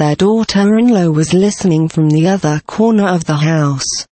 their daughter-in-law was listening from the other corner of the house.